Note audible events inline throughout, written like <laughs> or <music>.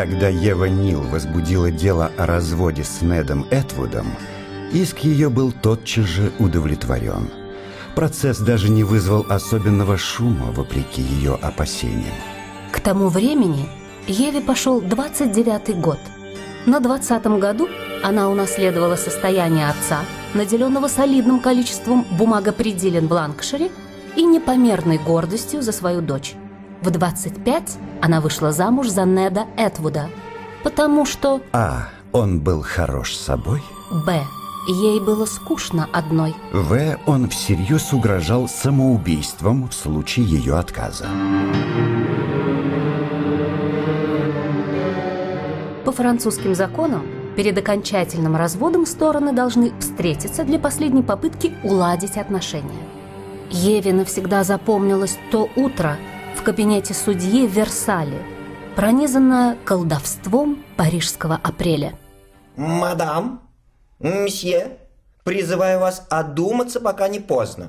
Когда Ева Нил возбудила дело о разводе с Недом Этвудом, иск ее был тотчас же удовлетворен. Процесс даже не вызвал особенного шума, вопреки ее опасениям. К тому времени Еве пошел 29-й год. На 20-м году она унаследовала состояние отца, наделенного солидным количеством бумагопределен в Ланкшире и непомерной гордостью за свою дочь. В 25 она вышла замуж за Неда Этвуда, потому что... А. Он был хорош собой. Б. Ей было скучно одной. В. Он всерьез угрожал самоубийством в случае ее отказа. По французским законам, перед окончательным разводом стороны должны встретиться для последней попытки уладить отношения. Еве навсегда запомнилось то утро в кабинете судьи в Версале, пронизанное колдовством парижского апреля. Мадам, мсье, призываю вас одуматься, пока не поздно.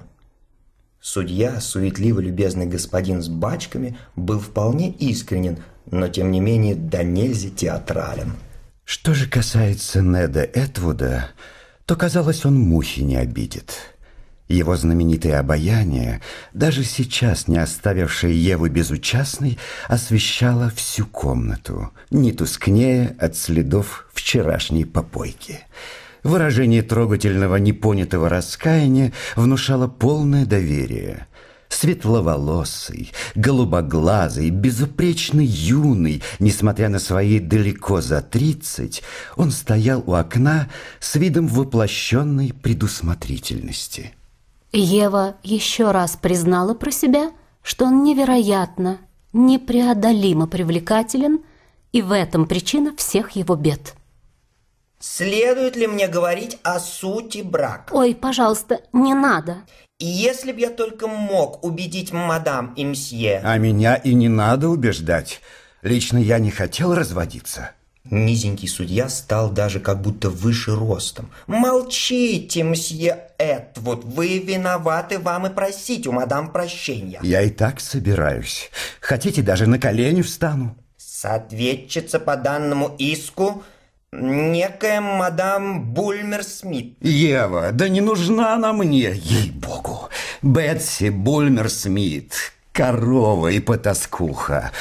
Судья, суетливо любезный господин с бачками, был вполне искренен, но тем не менее до нельзя театрален. Что же касается Неда Этвуда, то, казалось, он мухи не обидит. Его знаменитое обаяние, даже сейчас не оставившее Еву безучастной, освещало всю комнату, не тускнее от следов вчерашней попойки. Выражение трогательного непонятого раскаяния внушало полное доверие. Светловолосый, голубоглазый, безупречно юный, несмотря на свои далеко за тридцать, он стоял у окна с видом воплощенной предусмотрительности. Ева еще раз признала про себя, что он невероятно, непреодолимо привлекателен, и в этом причина всех его бед. Следует ли мне говорить о сути брака? Ой, пожалуйста, не надо. И если б я только мог убедить мадам и мсье... А меня и не надо убеждать. Лично я не хотел разводиться. Низенький судья стал даже как будто выше ростом. «Молчите, мсье Этвуд, вы виноваты, вам и просить у мадам прощения». Я и так собираюсь. Хотите, даже на колени встану. Соответчица по данному иску некая мадам Бульмер Смит. Ева, да не нужна она мне, ей-богу. Бетси Бульмер Смит, корова и потаскуха.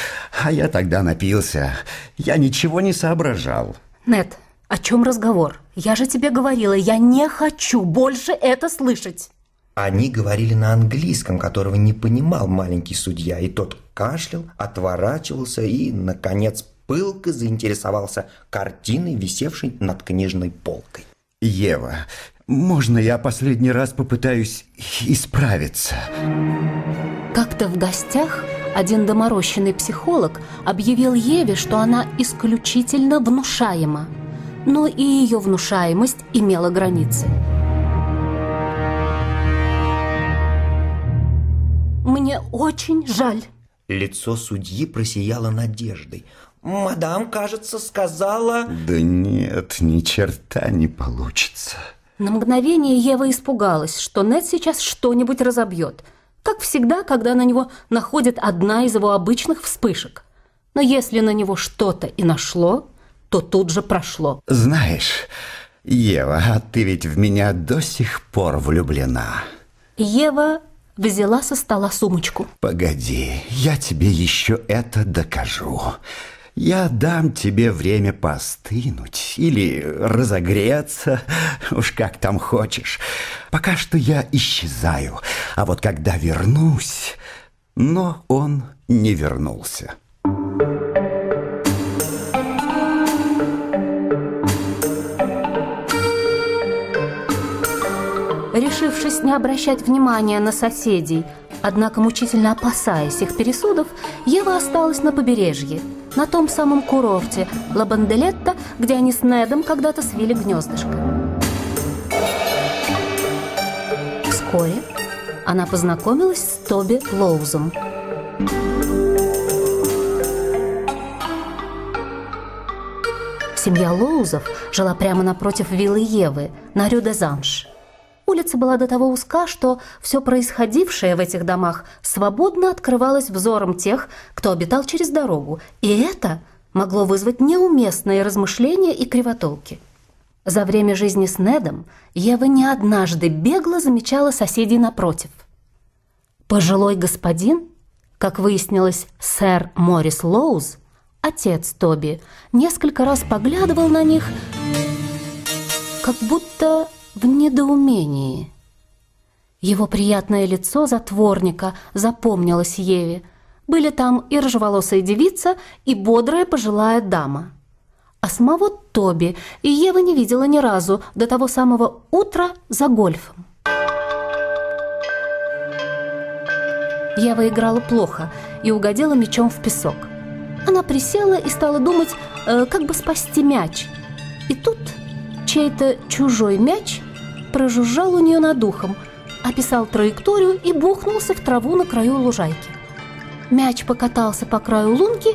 А я тогда напился. Я ничего не соображал. Нет, о чем разговор? Я же тебе говорила, я не хочу больше это слышать. Они говорили на английском, которого не понимал маленький судья, и тот кашлял, отворачивался и, наконец, пылко заинтересовался картиной, висевшей над книжной полкой. Ева, можно я последний раз попытаюсь исправиться? Как-то в гостях один доморощенный психолог объявил Еве, что она исключительно внушаема. Но и ее внушаемость имела границы. Мне очень жаль. Лицо судьи просияло надеждой. Мадам, кажется, сказала... Да нет, ни черта не получится. На мгновение Ева испугалась, что Нед сейчас что-нибудь разобьет. Как всегда, когда на него находит одна из его обычных вспышек. Но если на него что-то и нашло, то тут же прошло. Знаешь, Ева, а ты ведь в меня до сих пор влюблена. Ева взяла со стола сумочку. Погоди, я тебе еще это докажу. Я дам тебе время постынуть или разогреться, <laughs> уж как там хочешь. Пока что я исчезаю, а вот когда вернусь... Но он не вернулся. Решившись не обращать внимания на соседей, однако мучительно опасаясь их пересудов, Ева осталась на побережье, на том самом курорте Лабанделетта, где они с Недом когда-то свили гнездышко. Вскоре она познакомилась с Тоби Лоузом. Семья Лоузов жила прямо напротив виллы Евы на Рю-де-Занш. Улица была до того узка, что все происходившее в этих домах свободно открывалось взором тех, кто обитал через дорогу. И это могло вызвать неуместные размышления и кривотолки. За время жизни с Недом Ева не однажды бегло замечала соседей напротив. Пожилой господин, как выяснилось, сэр Морис Лоуз, отец Тоби, несколько раз поглядывал на них, как будто в недоумении. Его приятное лицо затворника запомнилось Еве. Были там и рыжеволосая девица, и бодрая пожилая дама. А самого Тоби Ева не видела ни разу до того самого утра за гольфом. Ева играла плохо и угодила мячом в песок. Она присела и стала думать, э, как бы спасти мяч. И тут чей-то чужой мяч прожужжал у нее над ухом – описал траекторию и бухнулся в траву на краю лужайки. Мяч покатался по краю лунки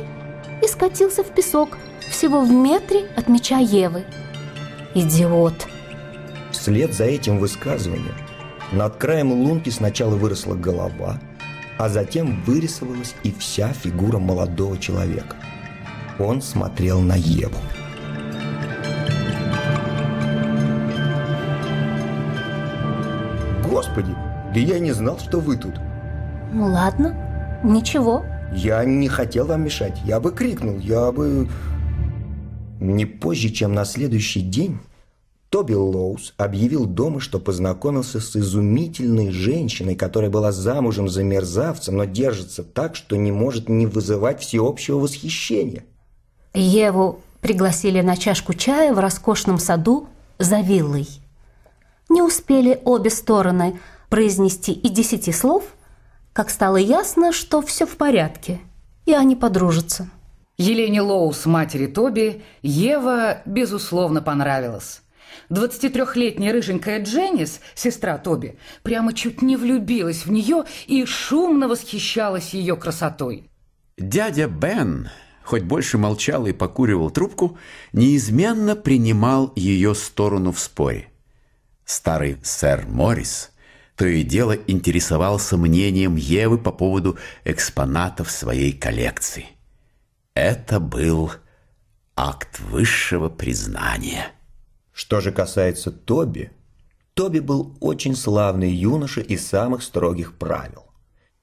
и скатился в песок всего в метре от мяча Евы. Идиот! Вслед за этим высказыванием над краем лунки сначала выросла голова, а затем вырисовалась и вся фигура молодого человека. Он смотрел на Еву. Господи, да я не знал, что вы тут. Ну ладно, ничего. Я не хотел вам мешать. Я бы крикнул, я бы... Не позже, чем на следующий день, Тоби Лоус объявил дома, что познакомился с изумительной женщиной, которая была замужем за мерзавцем, но держится так, что не может не вызывать всеобщего восхищения. Еву пригласили на чашку чая в роскошном саду за виллой. Не успели обе стороны произнести и десяти слов, как стало ясно, что все в порядке, и они подружатся. Елене Лоус, матери Тоби, Ева, безусловно, понравилась. 23-летняя рыженькая Дженнис, сестра Тоби, прямо чуть не влюбилась в нее и шумно восхищалась ее красотой. Дядя Бен, хоть больше молчал и покуривал трубку, неизменно принимал ее сторону в споре. Старый сэр Моррис то и дело интересовался мнением Евы по поводу экспонатов своей коллекции. Это был акт высшего признания. Что же касается Тоби, Тоби был очень славный юноша из самых строгих правил.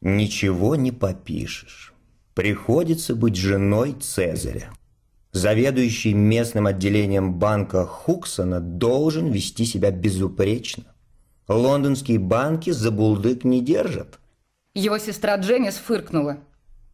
Ничего не попишешь. Приходится быть женой Цезаря. Заведующий местным отделением банка Хуксона должен вести себя безупречно. Лондонские банки за булдык не держат. Его сестра Дженнис фыркнула.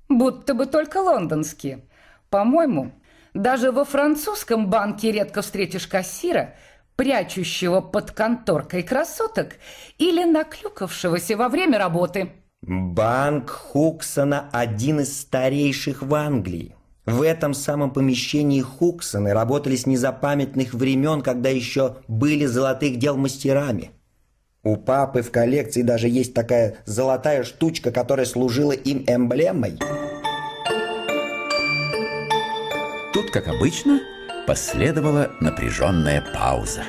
Будто бы только лондонские. По-моему, даже во французском банке редко встретишь кассира, прячущего под конторкой красоток или наклюкавшегося во время работы. Банк Хуксона один из старейших в Англии. В этом самом помещении Хуксоны работали с незапамятных времен, когда еще были золотых дел мастерами. У папы в коллекции даже есть такая золотая штучка, которая служила им эмблемой. Тут, как обычно, последовала напряженная пауза.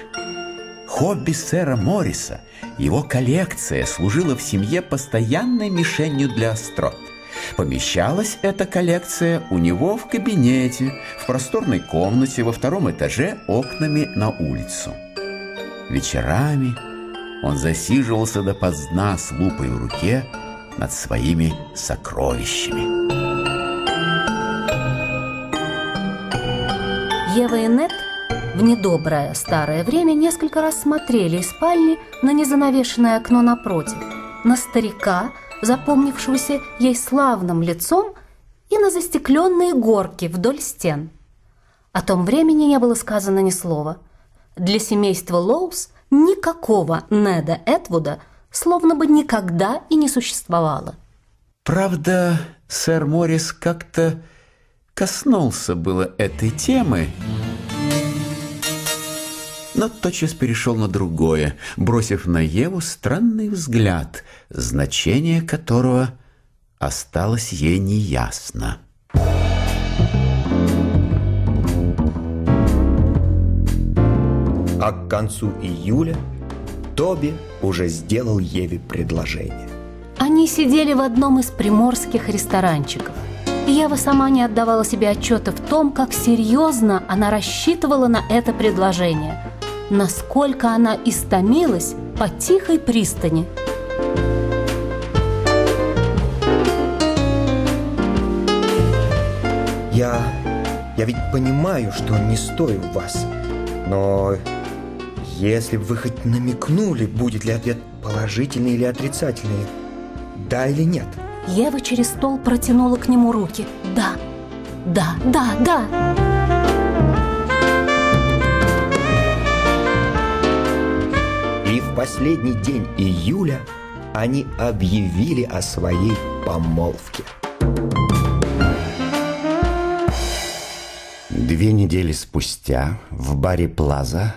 Хобби сэра Морриса, его коллекция служила в семье постоянной мишенью для острот. Помещалась эта коллекция у него в кабинете, в просторной комнате во втором этаже окнами на улицу. Вечерами он засиживался допоздна с лупой в руке над своими сокровищами. Ева и Нет в недоброе старое время несколько раз смотрели из спальни на незанавешенное окно напротив, на старика, запомнившегося ей славным лицом, и на застекленные горки вдоль стен. О том времени не было сказано ни слова. Для семейства Лоус никакого Неда Этвуда словно бы никогда и не существовало. Правда, сэр Моррис как-то коснулся было этой темы, но тотчас перешел на другое, бросив на Еву странный взгляд, значение которого осталось ей неясно. А к концу июля Тоби уже сделал Еве предложение. Они сидели в одном из приморских ресторанчиков, Ева сама не отдавала себе отчета в том, как серьезно она рассчитывала на это предложение, насколько она истомилась по тихой пристани. Я... я ведь понимаю, что не стою вас. Но если бы вы хоть намекнули, будет ли ответ положительный или отрицательный, да или нет. Ева через стол протянула к нему руки. Да, да, да, да. В последний день июля они объявили о своей помолвке. Две недели спустя в баре «Плаза»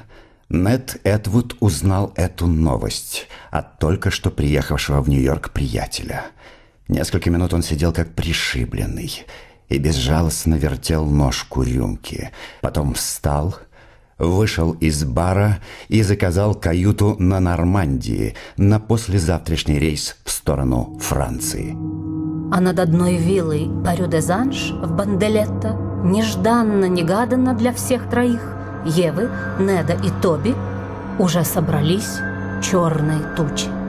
Нед Эдвуд узнал эту новость от только что приехавшего в Нью-Йорк приятеля. Несколько минут он сидел как пришибленный и безжалостно вертел ножку рюмки. Потом встал, вышел из бара и заказал каюту на Нормандии на послезавтрашний рейс в сторону Франции. А над одной виллой Парю-де-Занж в Банделетто нежданно-негаданно для всех троих Евы, Неда и Тоби уже собрались черные тучи.